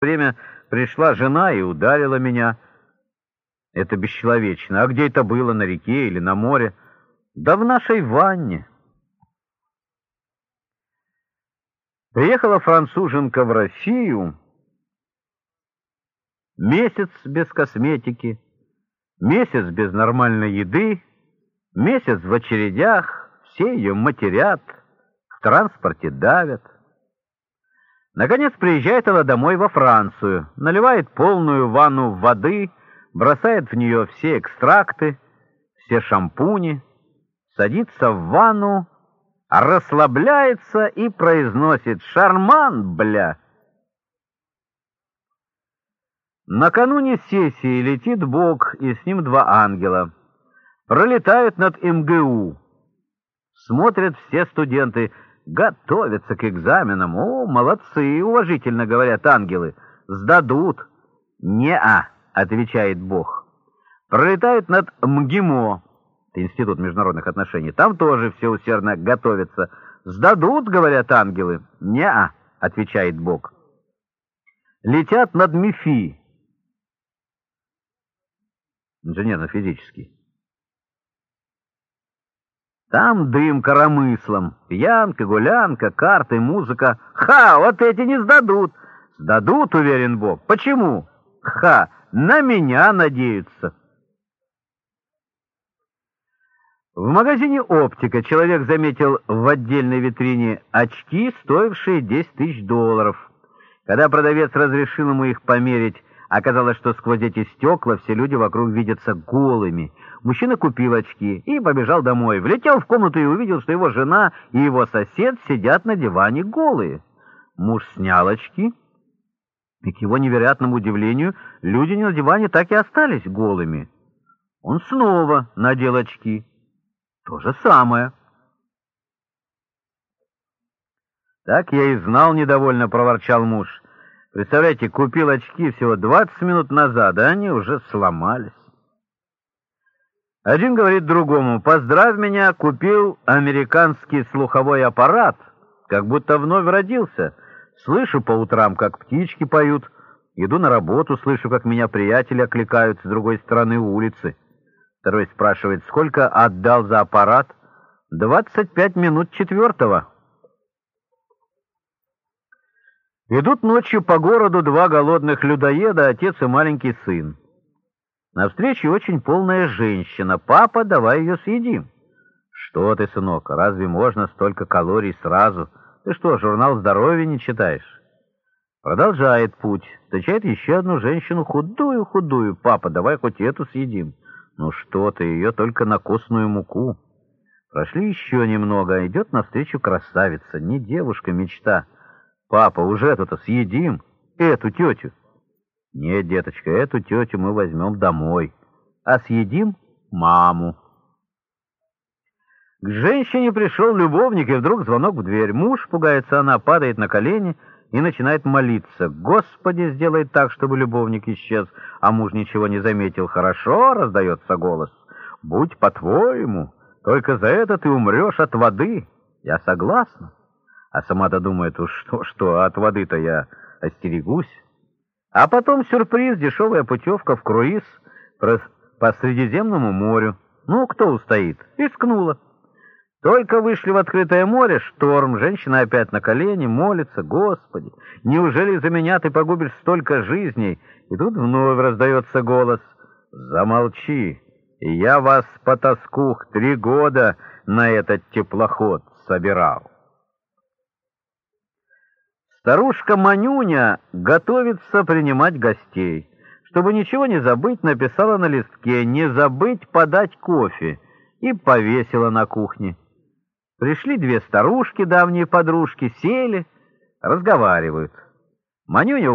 время пришла жена и ударила меня. Это бесчеловечно. А где это было, на реке или на море? Да в нашей ванне. Приехала француженка в Россию. Месяц без косметики, месяц без нормальной еды, месяц в очередях, все ее матерят, в транспорте давят. Наконец приезжает она домой во Францию, наливает полную ванну воды, бросает в нее все экстракты, все шампуни, садится в ванну, расслабляется и произносит «Шарман, бля!». Накануне сессии летит Бог, и с ним два ангела. Пролетают над МГУ. Смотрят все студенты – готовятся к экзаменам. О, молодцы, уважительно говорят ангелы. Сдадут. Не-а, отвечает Бог. Пролетают над МГИМО, Институт международных отношений. Там тоже все усердно готовятся. Сдадут, говорят ангелы. Не-а, отвечает Бог. Летят над МИФИ. Инженерно-физический. Там дым коромыслом, пьянка, гулянка, карты, музыка. Ха, вот эти не сдадут. Сдадут, уверен Бог. Почему? Ха, на меня надеются. В магазине «Оптика» человек заметил в отдельной витрине очки, стоившие 10 тысяч долларов. Когда продавец разрешил ему их померить, Оказалось, что сквозь эти стекла все люди вокруг видятся голыми. Мужчина купил очки и побежал домой. Влетел в комнату и увидел, что его жена и его сосед сидят на диване голые. Муж снял очки, и к его невероятному удивлению люди на диване так и остались голыми. Он снова надел очки. То же самое. «Так я и знал, — недовольно проворчал муж. Представляете, купил очки всего 20 минут назад, а они уже сломались. Один говорит другому, поздравь меня, купил американский слуховой аппарат, как будто вновь родился. Слышу по утрам, как птички поют, иду на работу, слышу, как меня приятели окликают с другой стороны улицы. Второй спрашивает, сколько отдал за аппарат? «Двадцать пять минут четвертого». Идут ночью по городу два голодных людоеда, отец и маленький сын. Навстречу очень полная женщина. «Папа, давай ее съедим». «Что ты, сынок, разве можно столько калорий сразу? Ты что, журнал здоровья не читаешь?» Продолжает путь. Встречает еще одну женщину, худую-худую. «Папа, давай хоть эту съедим». «Ну что ты, ее только на костную муку». Прошли еще немного. Идет навстречу красавица, не девушка, мечта. Папа, уже эту-то съедим, эту тетю. Нет, деточка, эту тетю мы возьмем домой, а съедим маму. К женщине пришел любовник, и вдруг звонок в дверь. Муж, пугается она, падает на колени и начинает молиться. «Господи, сделай так, чтобы любовник исчез». А муж ничего не заметил. «Хорошо», — раздается голос. «Будь по-твоему, только за это ты умрешь от воды». «Я согласна». А сама-то думает, уж что, что от воды-то я остерегусь. А потом сюрприз, дешевая путевка в круиз по Средиземному морю. Ну, кто устоит? Рискнула. Только вышли в открытое море, шторм, женщина опять на колени, молится, «Господи, неужели за меня ты погубишь столько жизней?» И тут вновь раздается голос, «Замолчи, я вас по тоскух три года на этот теплоход собирал». Старушка Манюня готовится принимать гостей. Чтобы ничего не забыть, написала на листке «Не забыть подать кофе» и повесила на кухне. Пришли две старушки, давние подружки, сели, разговаривают. Манюня